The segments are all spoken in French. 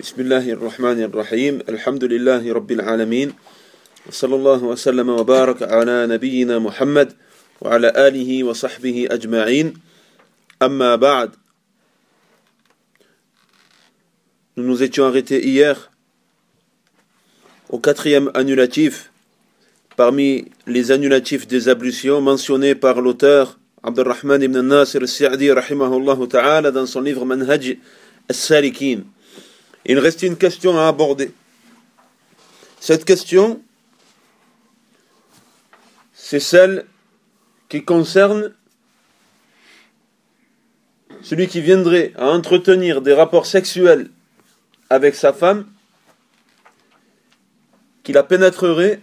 بسم الله الرحمن الرحيم الحمد لله رب العالمين وصلى الله وسلم وبارك على نبينا محمد وعلى آله وصحبه أجمعين أما بعد Nous nous étions arrêtés hier au quatrième annulatif parmi les annulatifs des ablutions mentionnés par l'auteur Abdurrahman ibn Nasir al-Sa'di rahimahullah ta'ala dans son livre Manhaj al-Salikin. Il reste une question à aborder. Cette question, c'est celle qui concerne celui qui viendrait à entretenir des rapports sexuels avec sa femme, qui la pénétrerait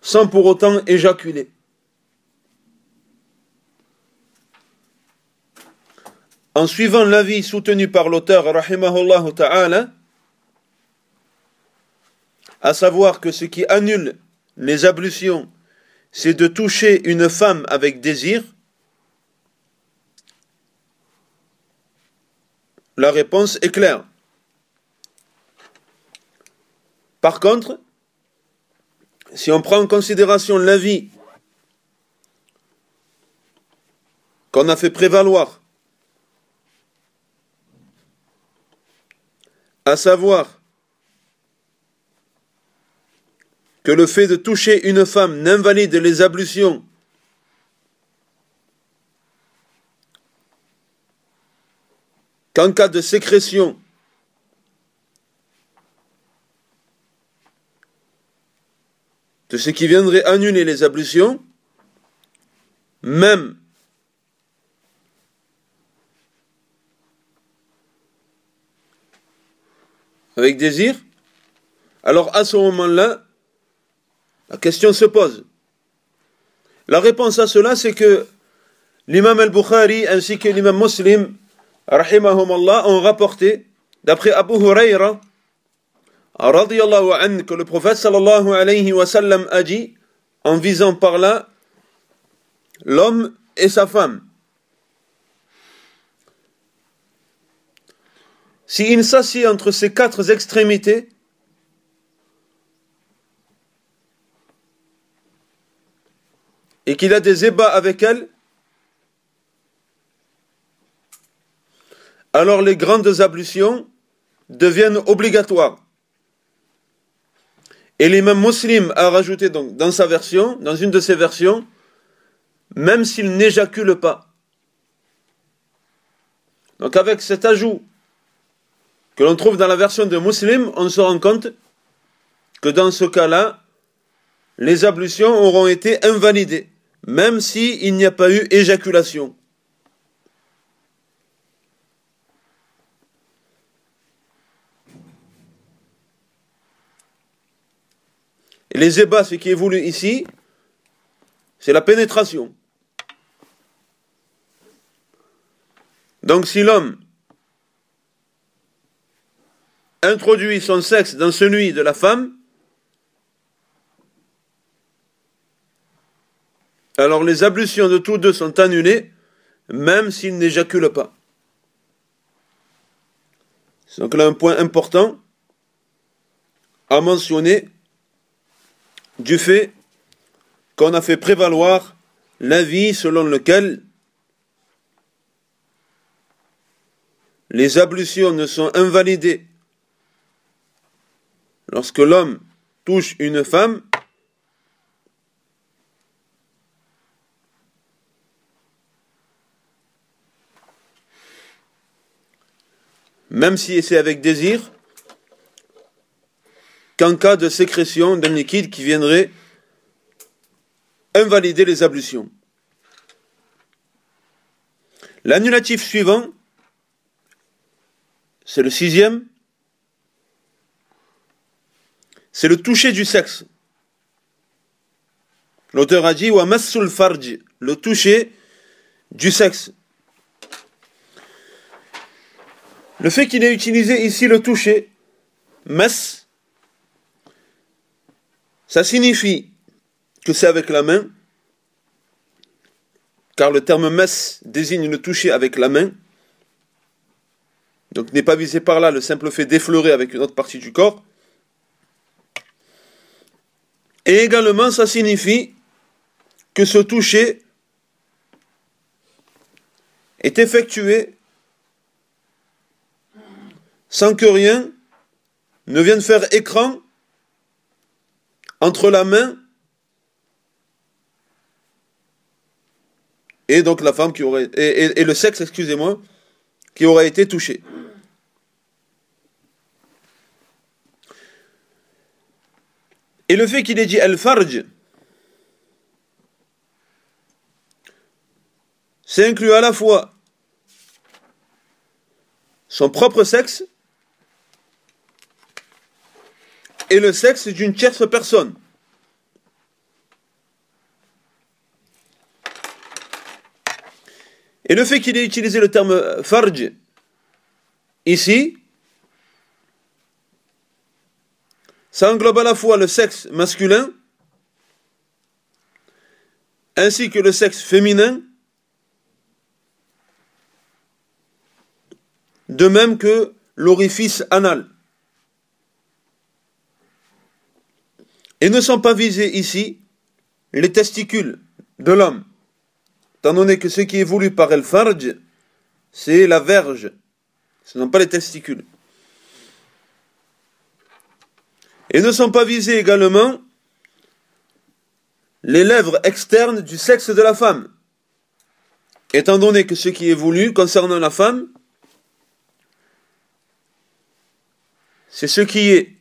sans pour autant éjaculer. En suivant l'avis soutenu par l'auteur, ta'ala, à savoir que ce qui annule les ablutions, c'est de toucher une femme avec désir, la réponse est claire. Par contre, si on prend en considération l'avis qu'on a fait prévaloir, à savoir que le fait de toucher une femme n'invalide les ablutions qu'en cas de sécrétion de ce qui viendrait annuler les ablutions, même avec désir, alors à ce moment-là, la question se pose. La réponse à cela, c'est que l'imam al-Bukhari ainsi que l'imam muslim, rahimahumallah, ont rapporté, d'après Abu Huraira, radiallahu anhu, que le prophète a dit, en visant par là l'homme et sa femme. S'il s'assied entre ces quatre extrémités, et qu'il a des ébats avec elle, alors les grandes ablutions deviennent obligatoires. Et l'imam muslim a rajouté donc dans sa version, dans une de ses versions, même s'il n'éjacule pas. Donc avec cet ajout que l'on trouve dans la version de muslim, on se rend compte que dans ce cas-là, les ablutions auront été invalidées, même s'il n'y a pas eu éjaculation. Et les ébats, ce qui est voulu ici, c'est la pénétration. Donc si l'homme introduit son sexe dans celui de la femme, alors les ablutions de tous deux sont annulées, même s'ils n'éjaculent pas. C'est donc là un point important à mentionner du fait qu'on a fait prévaloir l'avis selon lequel les ablutions ne sont invalidées lorsque l'homme touche une femme même si c'est avec désir, qu'en cas de sécrétion d'un liquide qui viendrait invalider les ablutions. L'annulatif suivant, c'est le sixième, c'est le toucher du sexe. L'auteur a dit wa massul farj, le toucher du sexe. Le fait qu'il ait utilisé ici le toucher, mas, ça signifie que c'est avec la main, car le terme mas désigne le toucher avec la main, Donc n'est pas visé par là le simple fait d'effleurer avec une autre partie du corps. Et également, ça signifie que ce toucher est effectué sans que rien ne vienne faire écran entre la main et donc la femme qui aurait et, le sexe, excusez-moi, qui aurait été touché. Et le fait qu'il ait dit al-farj, c'est inclus à la fois son propre sexe et le sexe d'une tierce personne. Et le fait qu'il ait utilisé le terme farj ici, ça englobe à la fois le sexe masculin ainsi que le sexe féminin, de même que l'orifice anal. Et ne sont pas visés ici les testicules de l'homme étant donné que ce qui est voulu par El Farj, c'est la verge, ce ne sont pas les testicules. Et ne sont pas visés également les lèvres externes du sexe de la femme, étant donné que ce qui est voulu concernant la femme, c'est ce qui est,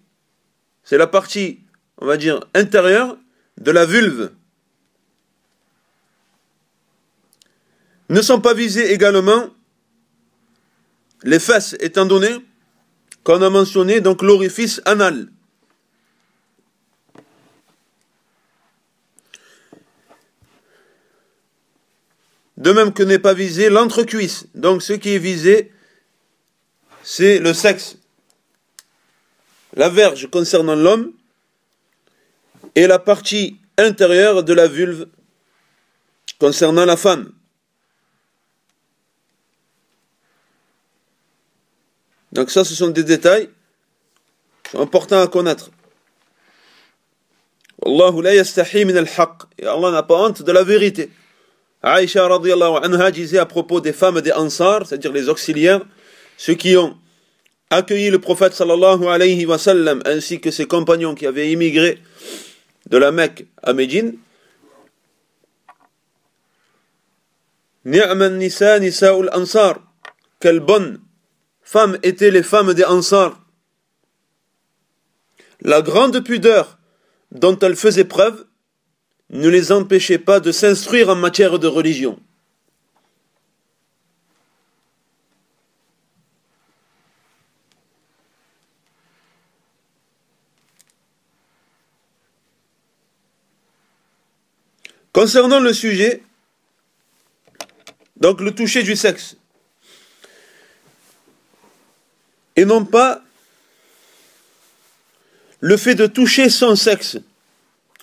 c'est la partie, on va dire, intérieure de la vulve. Ne sont pas visés également les fesses, étant donné qu'on a mentionné donc l'orifice anal. De même que n'est pas visé l'entrecuisse. Donc ce qui est visé, c'est le sexe. La verge concernant l'homme et la partie intérieure de la vulve concernant la femme. Donc ça, ce sont des détails importants à connaître. Allah n'a pas honte de la vérité. Aïcha radiallahu anha disait à propos des femmes des Ansar, c'est-à-dire les auxiliaires, ceux qui ont accueilli le prophète sallallahu alayhi wa sallam ainsi que ses compagnons qui avaient immigré de la Mecque à Médine. Ni'man nisa nisa'ul ansar. Quelle bonne femmes étaient les femmes des Ansar. La grande pudeur dont elles faisaient preuve ne les empêchait pas de s'instruire en matière de religion. Concernant le sujet, donc le toucher du sexe, et non pas le fait de toucher son sexe,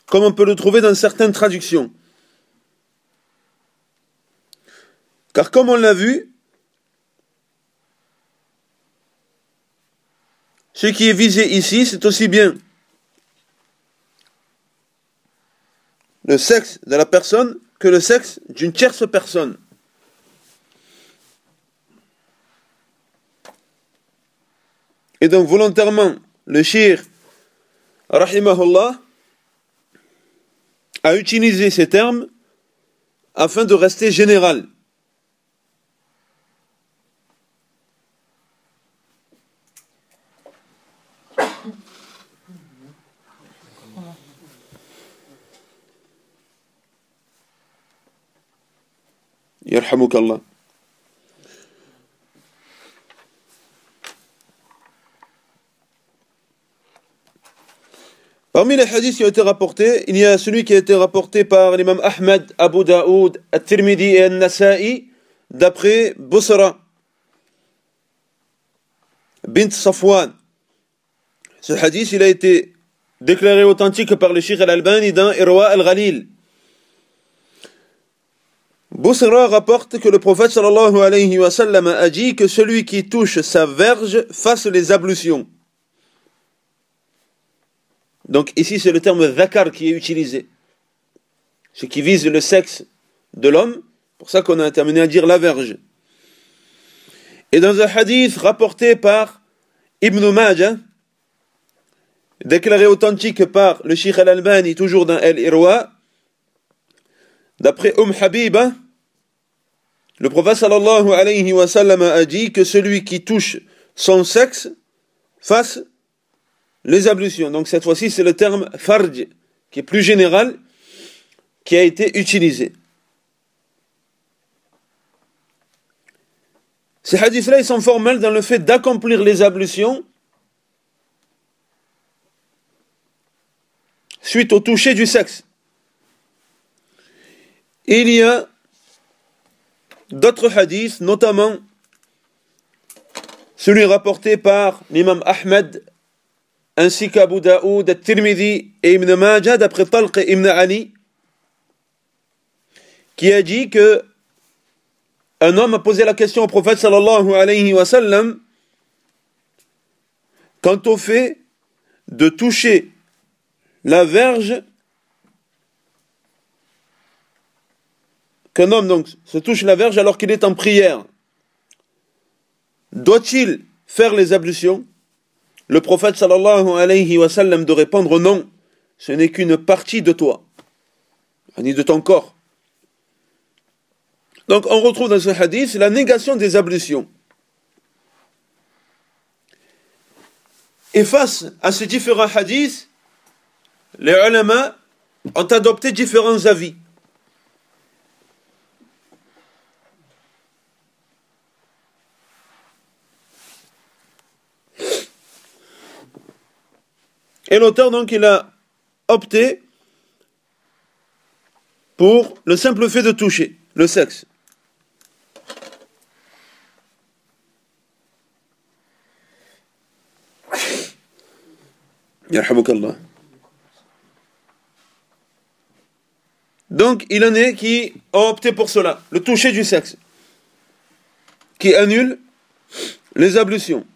comme on peut le trouver dans certaines traductions. Car comme on l'a vu, ce qui est visé ici, c'est aussi bien le sexe de la personne que le sexe d'une tierce personne. Et donc volontairement, le shir, rahimahullah, a utilisé ces termes afin de rester général. Les hadiths qui ont été rapportés, il y a celui qui a été rapporté par l'imam Ahmed, Abu Daoud, At-Tirmidhi et An-Nasa'i, d'après Busra bint Safwan. Ce hadith, il a été déclaré authentique par le Sheikh Al-Albani dans Irwa Al-Ghalil. Boussra rapporte que le prophète sallallahu alayhi wa sallam a dit que celui qui touche sa verge fasse les ablutions. Donc ici c'est le terme zakar qui est utilisé. Ce qui vise le sexe de l'homme. Pour ça qu'on a terminé à dire la verge. Et dans un hadith rapporté par Ibn Majah, déclaré authentique par le Sheikh al-Albani, toujours dans El-Irwa, d'après Umm Habiba, le prophète sallallahu alayhi wa sallam a dit que celui qui touche son sexe fasse les ablutions. Donc cette fois-ci, c'est le terme farj, qui est plus général, qui a été utilisé. Ces hadiths-là, ils sont formels dans le fait d'accomplir les ablutions suite au toucher du sexe. Il y a d'autres hadiths, notamment celui rapporté par l'imam Ahmed ainsi qu'Abu Daoud, At-Tirmidhi et Ibn Majah d'après Talq ibn Ali qui a dit que un homme a posé la question au prophète sallallahu alayhi wa sallam quant au fait de toucher la verge qu'un homme donc se touche la verge alors qu'il est en prière. Doit-il faire les ablutions? Le prophète sallallahu alayhi wa sallam de répondre non, ce n'est qu'une partie de toi, ni de ton corps. Donc on retrouve dans ce hadith la négation des ablutions. Et face à ces différents hadiths, les ulama ont adopté différents avis. Et l'auteur, donc, il a opté pour le simple fait de toucher le sexe. Donc, il en est qui a opté pour cela, le toucher du sexe, qui annule les ablutions,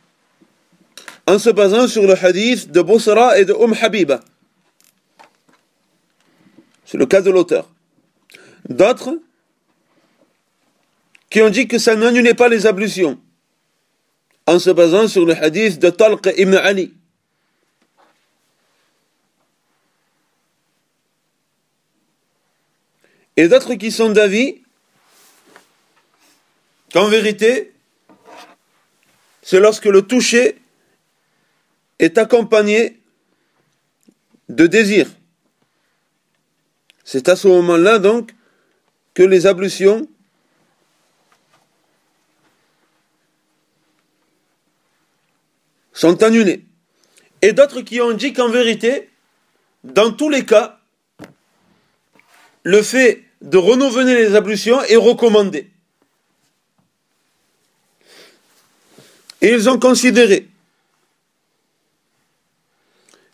en se basant sur le hadith de Bosra et de Umm Habiba. C'est le cas de l'auteur. D'autres qui ont dit que ça n'annulait pas les ablutions, en se basant sur le hadith de Talq ibn Ali. Et d'autres qui sont d'avis qu'en vérité, c'est lorsque le toucher est accompagné de désir. C'est à ce moment-là donc que les ablutions sont annulées. Et d'autres qui ont dit qu'en vérité, dans tous les cas, le fait de renouveler les ablutions est recommandé. Et ils ont considéré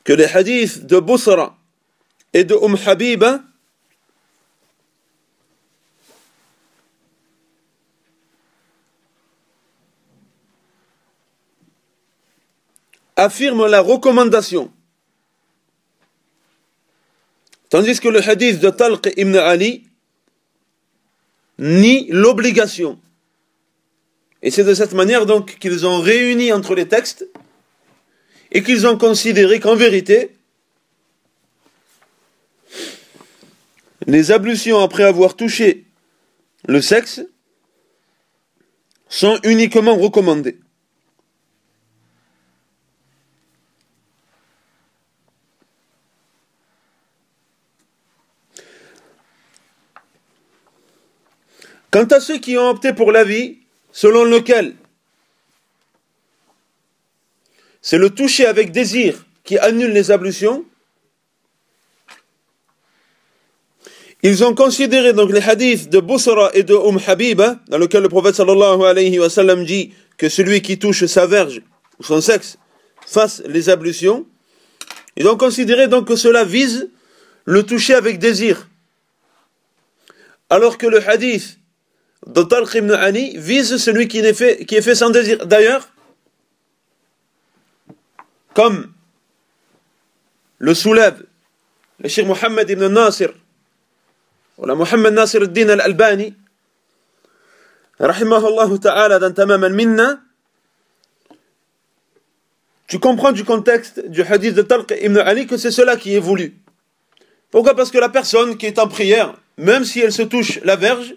que les hadiths de Busra et de Umm Habiba affirment la recommandation Tandis que le hadith de Talq ibn Ali nie l'obligation. Et c'est de cette manière donc qu'ils ont réuni entre les textes et qu'ils ont considéré qu'en vérité, les ablutions après avoir touché le sexe sont uniquement recommandées. Quant à ceux qui ont opté pour l'avis selon lequel c'est le toucher avec désir qui annule les ablutions, ils ont considéré donc les hadiths de Busra et de Umm Habiba, dans lequel le prophète sallallahu alayhi wa sallam dit que celui qui touche sa verge ou son sexe fasse les ablutions. Ils ont considéré donc que cela vise le toucher avec désir alors que le hadith de Talq ibn Ani vise celui qui est fait sans désir. D'ailleurs, comme le soulève le Cheikh Mohammed ibn Nasir, al-Din al-Albani, rahimahullah ta'ala dans Tamam al-Minna, tu comprends du contexte du hadith de Talq ibn Ali que c'est cela qui est voulu. Pourquoi? Parce que la personne qui est en prière, même si elle se touche la verge,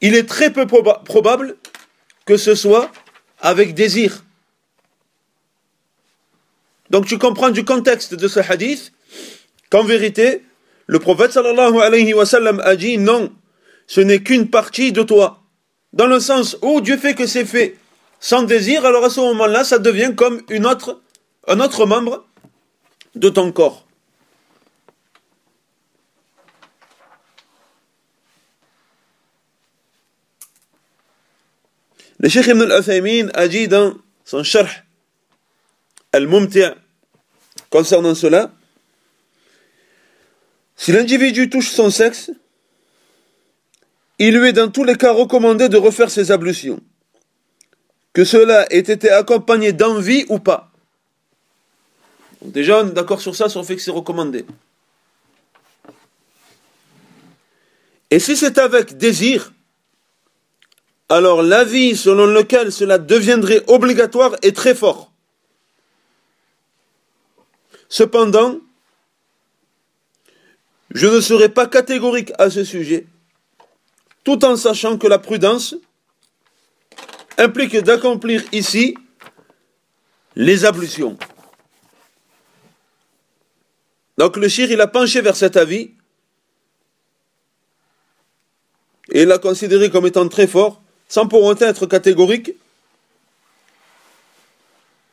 il est très peu probable que ce soit avec désir. Donc tu comprends du contexte de ce hadith qu'en vérité, le prophète sallallahu a dit non, ce n'est qu'une partie de toi. Dans le sens où Dieu fait que c'est fait sans désir, alors à ce moment-là, ça devient comme une autre, un autre membre de ton corps. Le Cheikh Ibn al-Uthaymin a dit dans son Sharh al-Mumti' concernant cela, si l'individu touche son sexe, il lui est dans tous les cas recommandé de refaire ses ablutions, que cela ait été accompagné d'envie ou pas. déjà, on est d'accord sur ça, sur le fait que c'est recommandé. Et si c'est avec désir, alors l'avis selon lequel cela deviendrait obligatoire est très fort. Cependant, je ne serai pas catégorique à ce sujet, tout en sachant que la prudence implique d'accomplir ici les ablutions. Donc le shir, il a penché vers cet avis et l'a considéré comme étant très fort sans pour autant être catégorique,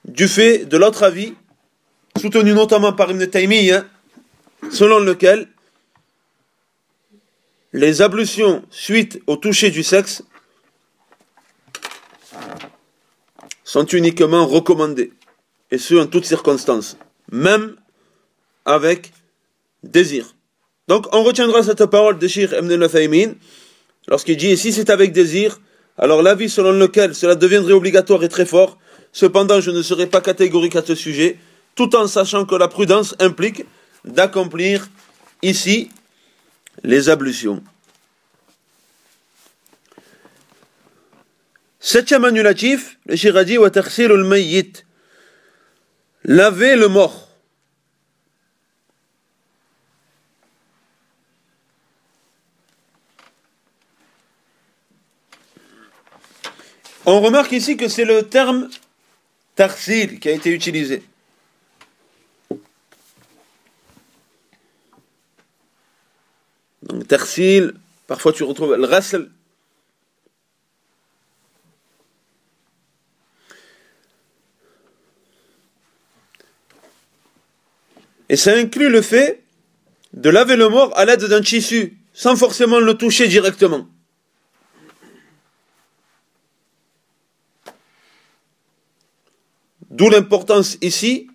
du fait de l'autre avis, soutenu notamment par Ibn Taymiyyah, selon lequel les ablutions suite au toucher du sexe sont uniquement recommandées, et ce en toutes circonstances, même avec désir. Donc on retiendra cette parole de Shir Ibn al lorsqu'il dit, si c'est avec désir, alors l'avis selon lequel cela deviendrait obligatoire est très fort. Cependant, je ne serai pas catégorique à ce sujet, tout en sachant que la prudence implique d'accomplir ici les ablutions. Septième annulatif, le wa al mayyit. Laver le mort. On remarque ici que c'est le terme tarsil qui a été utilisé. Donc tarsil, parfois tu retrouves le rasl. Et ça inclut le fait de laver le mort à l'aide d'un tissu, sans forcément le toucher directement. D'où l'importance ici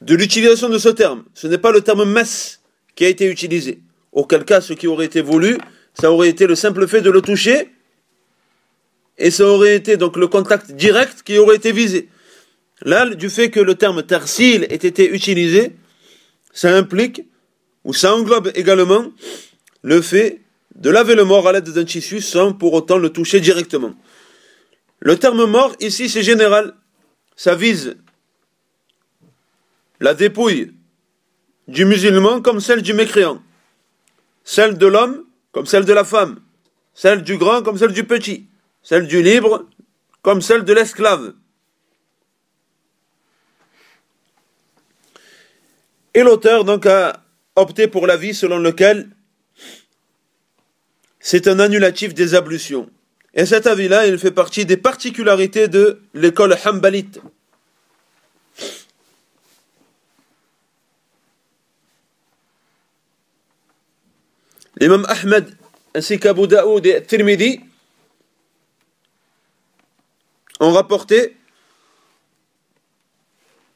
de l'utilisation de ce terme. Ce n'est pas le terme messe qui a été utilisé. Auquel cas, ce qui aurait été voulu, ça aurait été le simple fait de le toucher, et ça aurait été donc le contact direct qui aurait été visé. Là, du fait que le terme tersil ait été utilisé, ça implique, ou ça englobe également, le fait de laver le mort à l'aide d'un tissu sans pour autant le toucher directement. Le terme mort, ici, c'est général ça vise la dépouille du musulman comme celle du mécréant, celle de l'homme comme celle de la femme, celle du grand comme celle du petit, celle du libre comme celle de l'esclave. Et l'auteur donc a opté pour l'avis selon lequel c'est un annulatif des ablutions. Et cet avis-là, il fait partie des particularités de l'école Hanbalite. L'imam Ahmed ainsi qu'Abu Daoud et Tirmidhi ont rapporté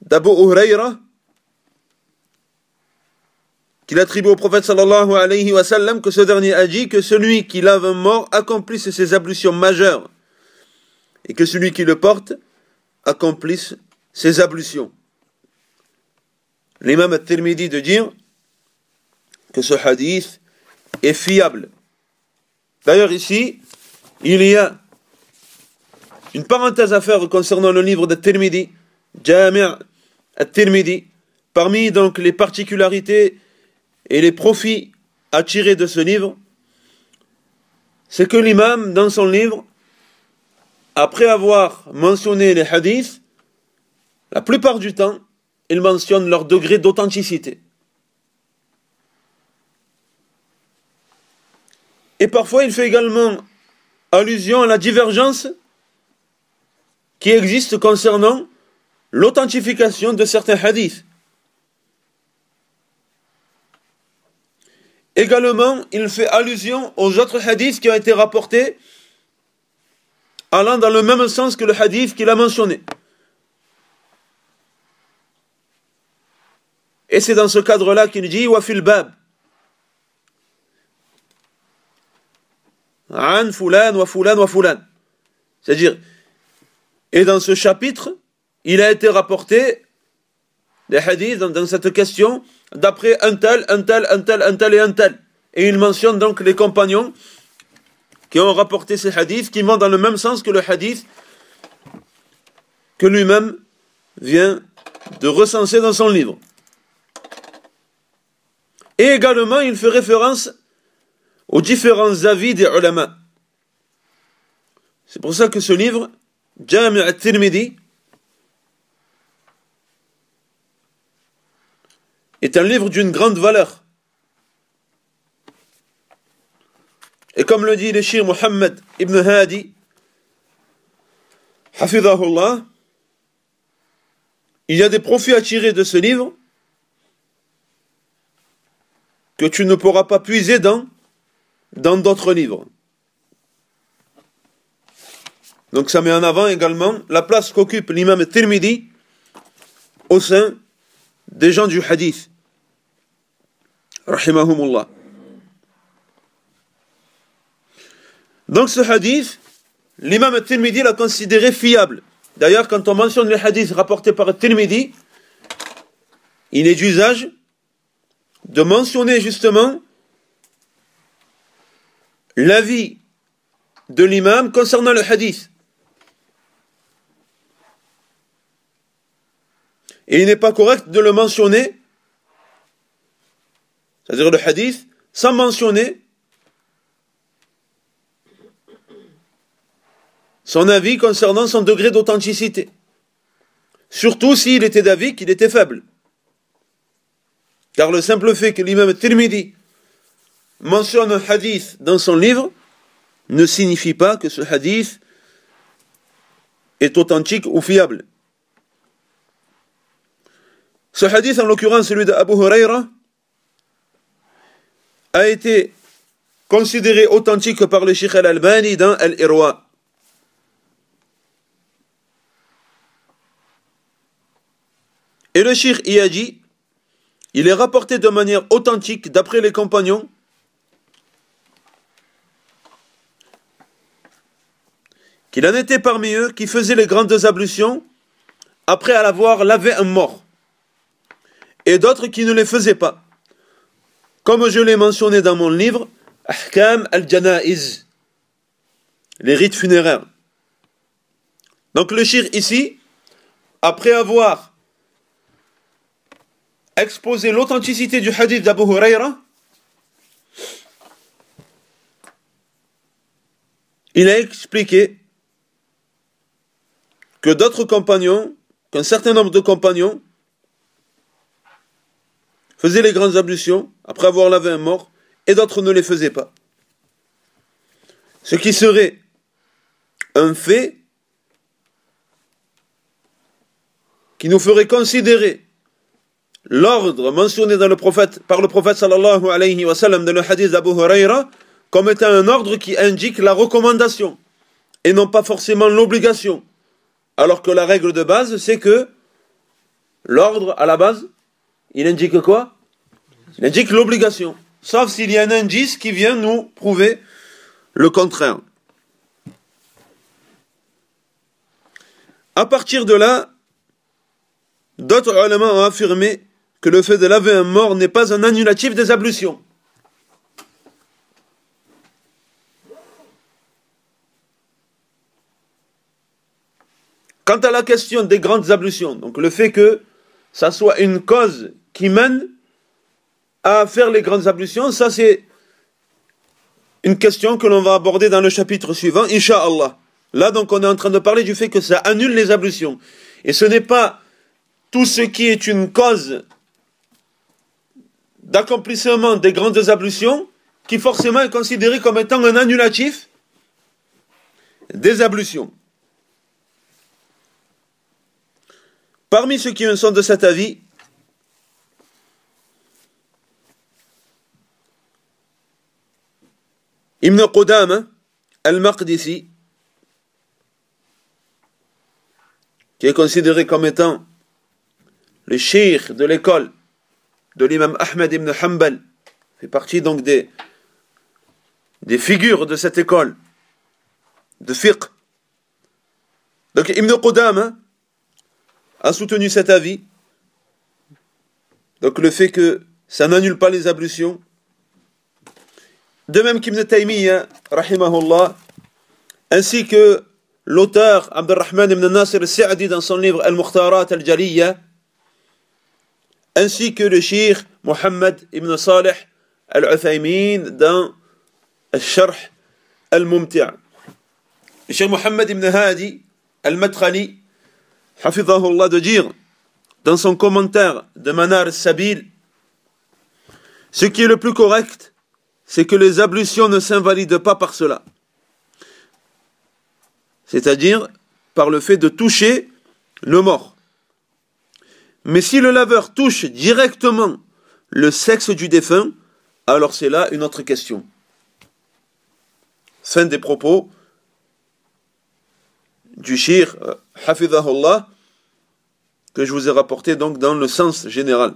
d'Abu Huraira qu'il attribue au prophète sallallahu alayhi wa sallam que ce dernier a dit que celui qui lave un mort accomplisse ses ablutions majeures et que celui qui le porte accomplisse ses ablutions. L'imam al-Tirmidhi de dire que ce hadith est fiable. D'ailleurs ici, il y a une parenthèse à faire concernant le livre de Tirmidhi, Jami' al-Tirmidhi, parmi donc les particularités et les profits à tirer de ce livre, c'est que l'imam, dans son livre, après avoir mentionné les hadiths, la plupart du temps, il mentionne leur degré d'authenticité. Et parfois, il fait également allusion à la divergence qui existe concernant l'authentification de certains hadiths. Également, il fait allusion aux autres hadiths qui ont été rapportés allant dans le même sens que le hadith qu'il a mentionné. Et c'est dans ce cadre-là qu'il dit Wafil bab. An fulan wa fulan. C'est-à-dire, et dans ce chapitre, il a été rapporté des hadiths dans, cette question d'après un tel, un tel, un tel, un tel et un tel. Et il mentionne donc les compagnons qui ont rapporté ces hadiths qui vont dans le même sens que le hadith que lui-même vient de recenser dans son livre. Et également, il fait référence aux différents avis des ulama. C'est pour ça que ce livre, Jami' al-Tirmidhi, est un livre d'une grande valeur. Et comme le dit le shir Muhammad ibn Hadi, Hafidahullah, il y a des profits à tirer de ce livre que tu ne pourras pas puiser dans dans d'autres livres. Donc ça met en avant également la place qu'occupe l'imam Tirmidhi au sein des gens du hadith. Rahimahumullah. Donc ce hadith, l'imam Tirmidhi l'a considéré fiable. D'ailleurs, quand on mentionne les hadiths rapportés par Tirmidhi, il est d'usage de mentionner justement l'avis de l'imam concernant le hadith. Et il n'est pas correct de le mentionner, c'est-à-dire le hadith, sans mentionner son avis concernant son degré d'authenticité. Surtout s'il était d'avis qu'il était faible. Car le simple fait que l'imam Tirmidhi mentionne un hadith dans son livre ne signifie pas que ce hadith est authentique ou fiable. Ce hadith, en l'occurrence celui d'Abu Huraira, a été considéré authentique par le Sheikh al-Albani dans Al-Irwa. Et le Sheikh y il est rapporté de manière authentique d'après les compagnons qu'il en était parmi eux qui faisaient les grandes ablutions après avoir lavé un mort, et d'autres qui ne les faisaient pas. Comme je l'ai mentionné dans mon livre, Ahkam al-Janaiz, les rites funéraires. Donc le shir ici, après avoir exposé l'authenticité du hadith d'Abu Huraira, il a expliqué que d'autres compagnons, qu'un certain nombre de compagnons faisaient les grandes ablutions après avoir lavé un mort, et d'autres ne les faisaient pas. Ce qui serait un fait qui nous ferait considérer l'ordre mentionné dans le prophète, par le prophète sallallahu alayhi wa sallam dans le hadith d'Abu Huraira comme étant un ordre qui indique la recommandation et non pas forcément l'obligation. Alors que la règle de base, c'est que l'ordre, à la base, il indique quoi? Il indique l'obligation, sauf s'il y a un indice qui vient nous prouver le contraire. À partir de là, d'autres éléments ont affirmé que le fait de laver un mort n'est pas un annulatif des ablutions. Quant à la question des grandes ablutions, donc le fait que ça soit une cause qui mène à faire les grandes ablutions, ça c'est une question que l'on va aborder dans le chapitre suivant, Inch'Allah. Là donc on est en train de parler du fait que ça annule les ablutions. Et ce n'est pas tout ce qui est une cause d'accomplissement des grandes ablutions qui forcément est considéré comme étant un annulatif des ablutions. Parmi ceux qui sont de cet avis, Ibn Qudama al-Maqdisi, qui est considéré comme étant le cheikh de l'école de l'imam Ahmed ibn Hanbal, fait partie donc des, des figures de cette école de fiqh. Donc Ibn Qudama a soutenu cet avis. Donc le fait que ça n'annule pas les ablutions de même qu'Ibn Taymiyyah, rahimahullah, ainsi que l'auteur Abdurrahman ibn Nasir al-Sa'di dans son livre Al-Mukhtarat al-Jaliyya, ainsi que le shir Muhammad ibn Salih al-Uthaymin dans Al-Sharh al-Mumti' Le shir Muhammad ibn Hadi al-Madkhali, hafidhahullah, de dire dans son commentaire de Manar al-Sabil, ce qui est le plus correct, c'est que les ablutions ne s'invalident pas par cela. C'est-à-dire par le fait de toucher le mort. Mais si le laveur touche directement le sexe du défunt, alors c'est là une autre question. Fin des propos du shir euh, Hafidahullah que je vous ai rapporté donc dans le sens général.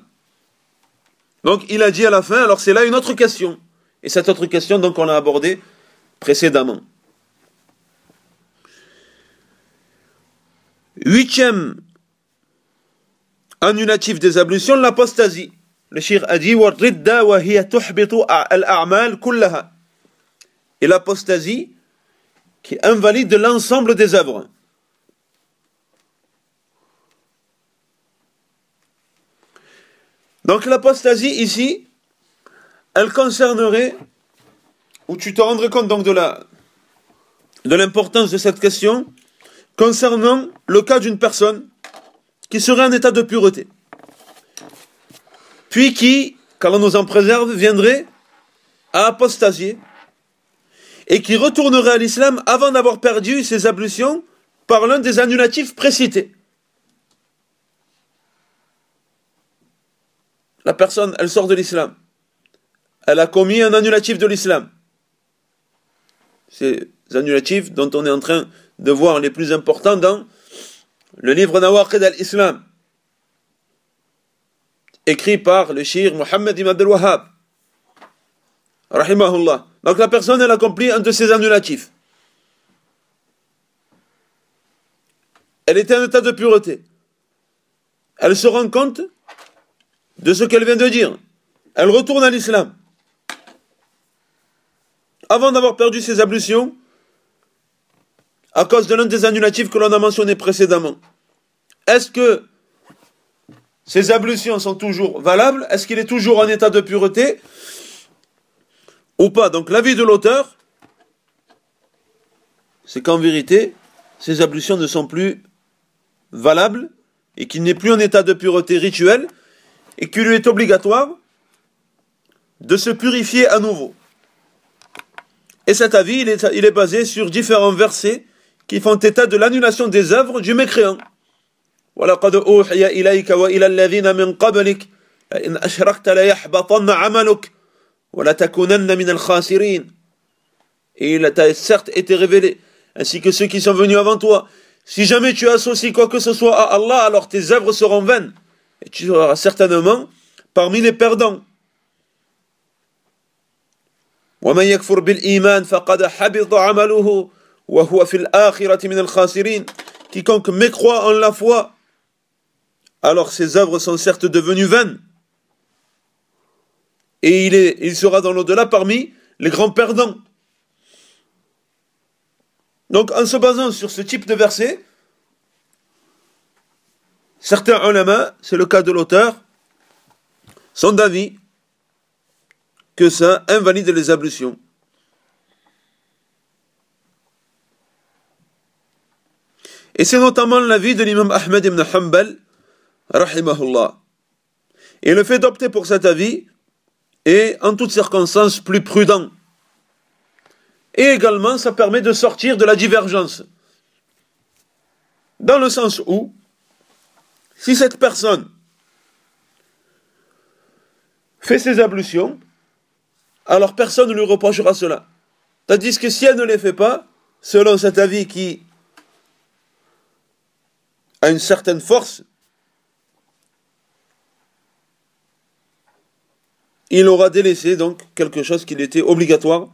Donc il a dit à la fin, alors c'est là une autre question. Et cette autre question, donc, on l'a abordée précédemment. Huitième annulatif des ablutions, l'apostasie. Le shir a dit Et l'apostasie qui invalide l'ensemble des œuvres. Donc l'apostasie ici, elle concernerait, ou tu te rendrais compte donc de la de l'importance de cette question, concernant le cas d'une personne qui serait en état de pureté, puis qui, on nous en préserve, viendrait à apostasier, et qui retournerait à l'islam avant d'avoir perdu ses ablutions par l'un des annulatifs précités. La personne, elle sort de l'islam elle a commis un annulatif de l'islam. Ces annulatifs dont on est en train de voir les plus importants dans le livre Nawaqid al-Islam, écrit par le shir Mohammed ibn Abdel Wahhab. Rahimahullah. Donc la personne, elle accomplit un de ces annulatifs. Elle était en état de pureté. Elle se rend compte de ce qu'elle vient de dire. Elle retourne à l'islam avant d'avoir perdu ses ablutions, à cause de l'un des annulatifs que l'on a mentionné précédemment. Est-ce que ces ablutions sont toujours valables? Est-ce qu'il est toujours en état de pureté? Ou pas? Donc l'avis de l'auteur, c'est qu'en vérité, ces ablutions ne sont plus valables et qu'il n'est plus en état de pureté rituelle et qu'il lui est obligatoire de se purifier à nouveau. Et cet avis, il est, il est basé sur différents versets qui font état de l'annulation des œuvres du mécréant. ولقد أوحي إليك وإلى الذين من قبلك لئن أشركت ليحبطن عملك ولتكونن من الخاسرين Et il t'a certes été révélé, ainsi que ceux qui sont venus avant toi. Si jamais tu associes quoi que ce soit à Allah, alors tes œuvres seront vaines. Et tu seras certainement parmi les perdants. ومن يكفر بالإيمان فقد حبط عمله وهو في الآخرة من الخاسرين quiconque mécroit en la foi alors ses œuvres sont certes devenues vaines et il, est, il sera dans l'au-delà parmi les grands perdants donc en se basant sur ce type de verset certains ulama c'est le cas de l'auteur sont d'avis que ça invalide les ablutions. Et c'est notamment l'avis de l'imam Ahmed ibn Hanbal, rahimahullah. Et le fait d'opter pour cet avis est en toutes circonstances plus prudent. Et également, ça permet de sortir de la divergence. Dans le sens où, si cette personne fait ses ablutions, alors personne ne lui reprochera cela. Tandis que si elle ne les fait pas, selon cet avis qui a une certaine force, il aura délaissé donc quelque chose qu'il était obligatoire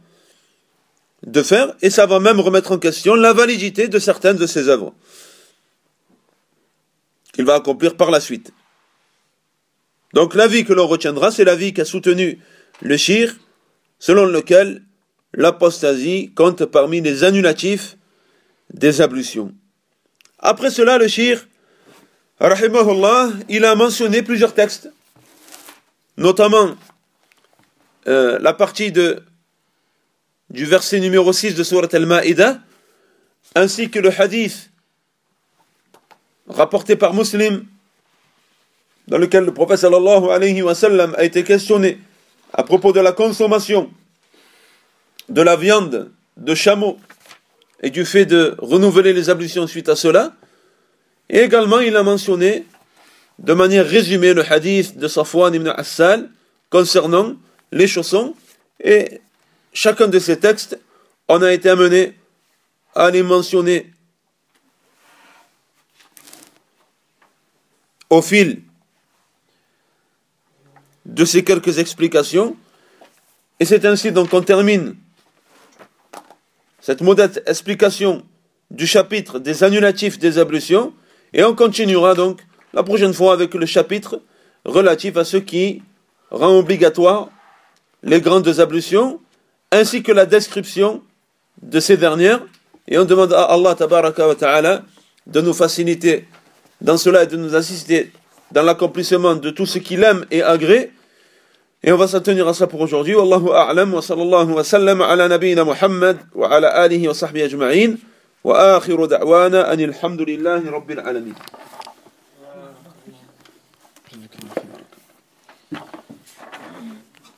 de faire, et ça va même remettre en question la validité de certaines de ses œuvres va accomplir par la suite. Donc l'avis que l'on retiendra, c'est l'avis qu'a soutenu le shir, selon lequel l'apostasie compte parmi les annulatifs des ablutions. Après cela, le shir, rahimahullah, il a mentionné plusieurs textes, notamment euh, la partie du verset numéro 6 de Surat al-Ma'ida, ainsi que le hadith rapporté par Muslim dans lequel le prophète sallallahu alayhi wa sallam a été questionné à propos de la consommation de la viande de chameau et du fait de renouveler les ablutions suite à cela. Et également, il a mentionné de manière résumée le hadith de Safwan ibn Assal concernant les chaussons. Et chacun de ces textes, on a été amené à les mentionner au fil de ces quelques explications. Et c'est ainsi donc qu'on termine cette modeste explication du chapitre des annulatifs des ablutions. Et on continuera donc la prochaine fois avec le chapitre relatif à ce qui rend obligatoire les grandes ablutions, ainsi que la description de ces dernières. Et on demande à Allah ta'ala de nous faciliter dans cela et de nous assister dans l'accomplissement de tout ce qu'il aime et agrée. Et on va s'en tenir à ça pour aujourd'hui. Wallahu a'lam wa sallallahu wa sallam ala nabiyyina Muhammad wa ala alihi wa sahbihi ajma'in. Wa akhiru da'wana anil hamdulillahi rabbil alamin.